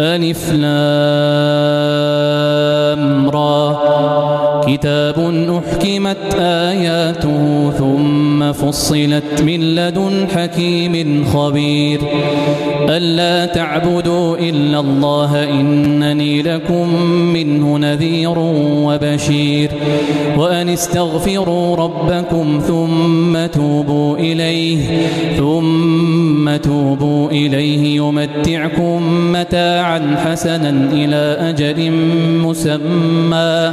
ألف لام را. كتاب أحكمت آياته ثم فصلت من لدن حكيم خبير. ألا تعبدوا إلا الله إنني لكم منه نذير وبشير. وأن استغفروا ربكم ثم توبوا إليه ثم توبوا إليه يمتعكم متاعا حسنا إلى أجل مسمى.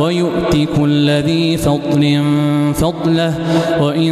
وَيُؤْتِ كل ذي فضل فضله وإن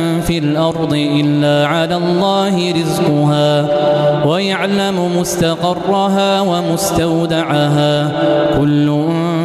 في الأرض إلا على الله رزقها ويعلم مستقرها ومستودعها كل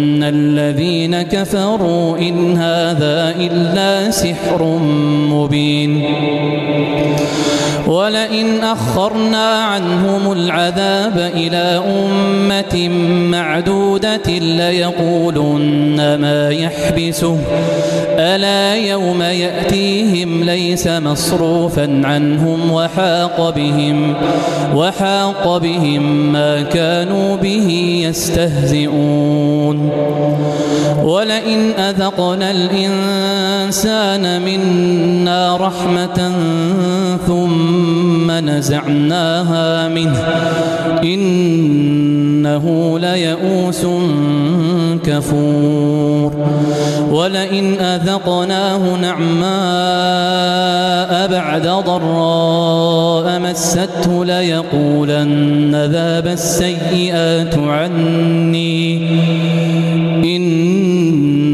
ان الذين كفروا ان هذا الا سحر مبين ولئن اخرنا عنهم العذاب إلى امه معدوده ليقولن ما يحبسه الا يوم ياتيهم ليس مصروفا عنهم وحاق بهم وحاق بهم ما كانوا به يستهزئون ولئن أذقنا الإنسان منا رحمة ثم نزعناها منه إنه ليئوس كفور ولئن أذقناه نعماء بعد ضراء مسته ليقولن ذاب السيئات عني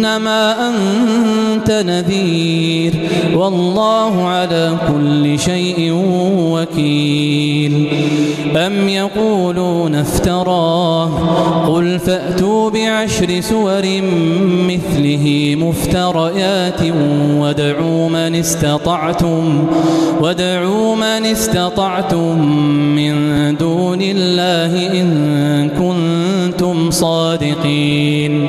إنما أنت نذير والله على كل شيء وكيل. أم يقولون افتراه؟ قل فأتوا بعشر سور مثله مفتريات وادعوا من استطعتم وادعوا من استطعتم من دون الله إن كنتم صادقين.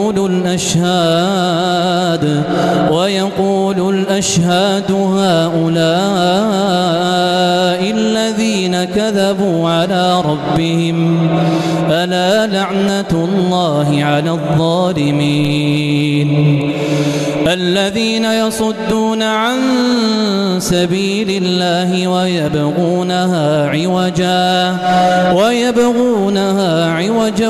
الأشهاد ويقول الأشهاد هؤلاء الذين كذبوا على ربهم ألا لعنة الله على الظالمين الذين يصدون عن سبيل الله ويبغونها عوجا ويبغونها عوجا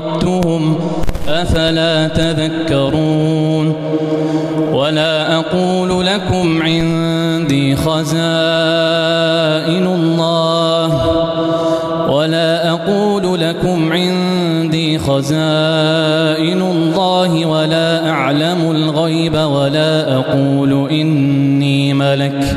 وَرَدْتُهُمْ أَفَلَا تَذَكَّرُونَ وَلَا أَقُولُ لَكُمْ عِندِي خَزَائِنُ اللَّهِ وَلَا أَقُولُ لَكُمْ عِندِي خَزَائِنُ اللَّهِ وَلَا أَعْلَمُ الْغَيْبَ وَلَا أَقُولُ إِنِّي مَلَكٌ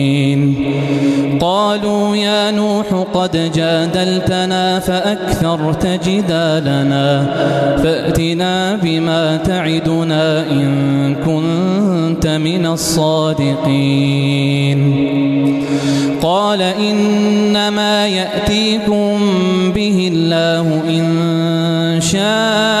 قالوا يا نوح قد جادلتنا فأكثرت جدالنا فأتنا بما تعدنا إن كنت من الصادقين. قال إنما يأتيكم به الله إن شاء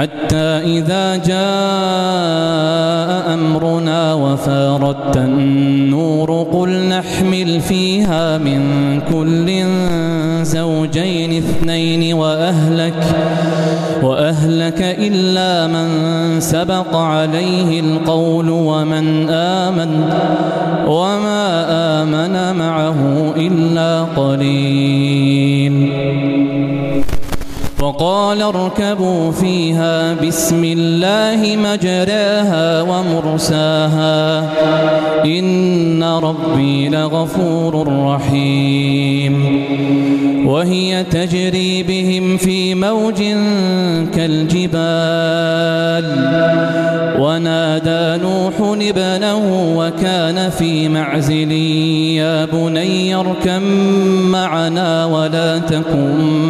حتى إذا جاء أمرنا وفاردت النور قل نحمل فيها من كل زوجين اثنين وأهلك وأهلك إلا من سبق عليه القول ومن آمن ومن فاركبوا فيها. بسم الله مجراها ومرساها. إن ربي لغفور رحيم. وهي تجري بهم في موج كالجبال. ونادى نوح ابنه وكان في معزل. يا بني اركم معنا ولا تكن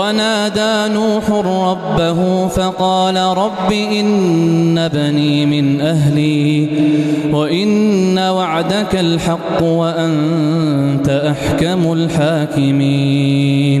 ونادى نوح ربه فقال رب إن بني من أهلي وإن وعدك الحق وأنت أحكم الحاكمين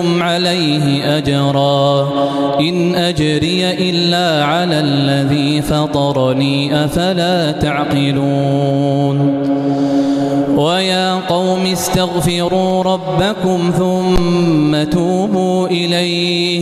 عليه أجرا. إن أجري إلا على الذي فطرني أفلا تعقلون. ويا قوم استغفروا ربكم ثم توبوا إليه.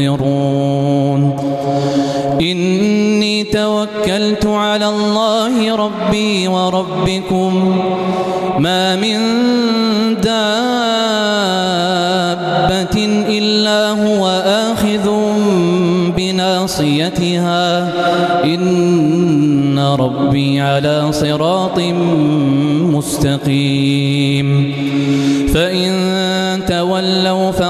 ينتظرون إني توكلت على الله ربي وربكم. ما من دابة إلا هو آخذ بناصيتها. إن ربي على صراط مستقيم. فإن تولوا فقالوا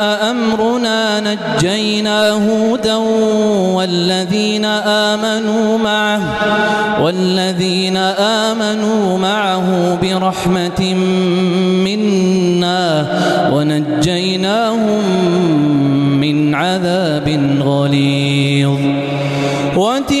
نجينا هودا والذين آمنوا معه والذين آمنوا معه برحمة منا ونجيناهم من عذاب غليظ. وتلك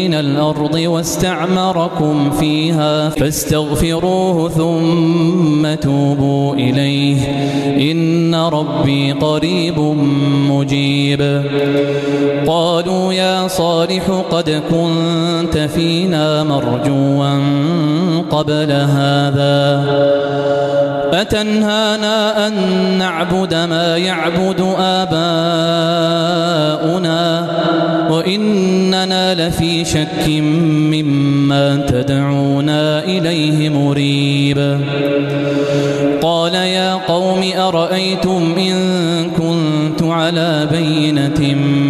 من الأرض واستعمركم فيها فاستغفروه ثم توبوا إليه. إن ربي قريب مجيب. قالوا يا صالح قد كنت فينا مرجوا قبل هذا. أتنهانا أن نعبد ما يعبد آباؤنا؟ وإن لفي شك مما تدعونا إليه مريب. قال يا قوم أرأيتم إن كنت على بينة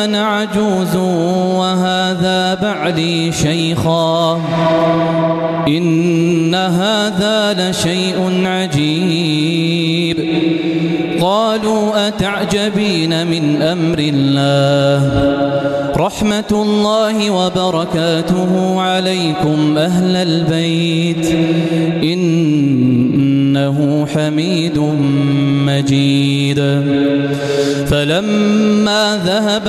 وأنا عجوز وهذا بعدي شيخا. إن هذا لشيء عجيب. قالوا أتعجبين من أمر الله؟ رحمة الله وبركاته عليكم أهل البيت. إنه حميد مجيد. فلما ذهب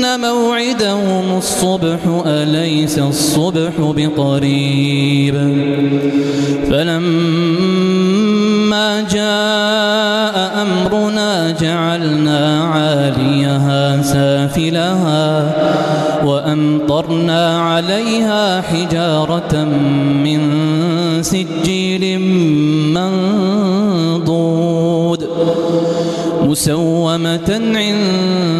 ان موعدهم الصبح اليس الصبح بقريب فلما جاء امرنا جعلنا عاليها سافلها وامطرنا عليها حجاره من سجيل منضود مسومه عند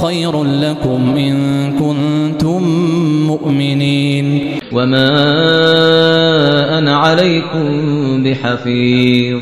خير لكم إن كنتم مؤمنين وما أنا عليكم بحفيظ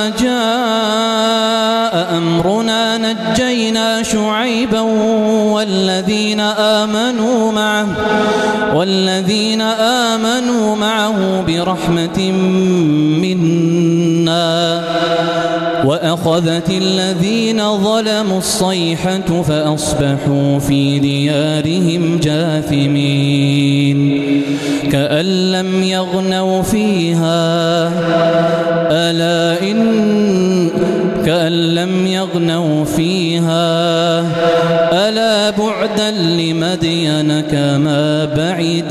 شعيبا والذين آمنوا معه والذين آمنوا معه برحمة منا. وأخذت الذين ظلموا الصيحة فأصبحوا في ديارهم جاثمين. كأن لم يغنوا فيها ألا إن مدين كما بعيد.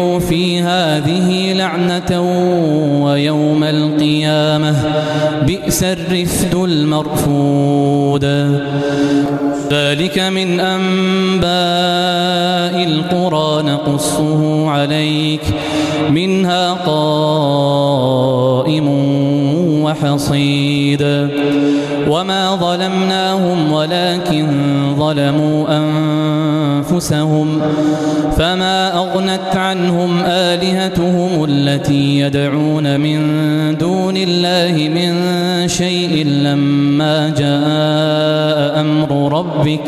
في هذه لعنة ويوم القيامة بئس الرفد المرفود. ذلك من أنباء القرى نقصه عليك منها قائم وحصيد. وما ظلمناهم ولكن ظلموا أنفسهم. أنفسهم فما أغنت عنهم آلهتهم التي يدعون من دون الله من شيء لما جاء أمر ربك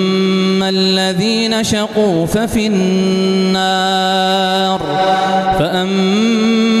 الذين شقوا ففي النار فأما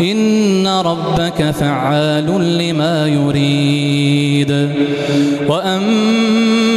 إن ربك فعال لما يريد وأما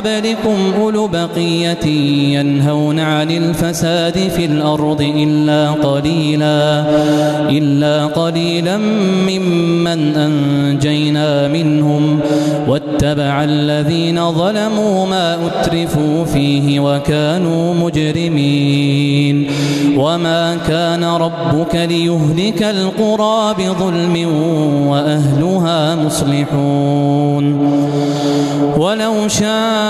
قبلكم أولو بقية ينهون عن الفساد في الأرض إلا قليلا, إلا قليلا ممن أنجينا منهم. واتبع الذين ظلموا ما أترفوا فيه وكانوا مجرمين. وما كان ربك ليهلك القرى بظلم وأهلها مصلحون. ولو شاء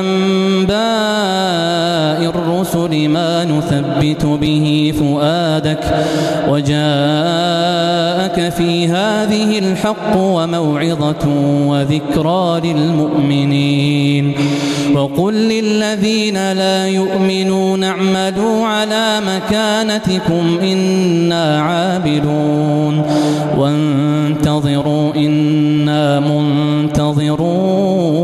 أنباء الرسل ما نثبت به فؤادك وجاءك في هذه الحق وموعظة وذكرى للمؤمنين وقل للذين لا يؤمنون اعملوا على مكانتكم إنا عابدون وانتظروا إنا منتظرون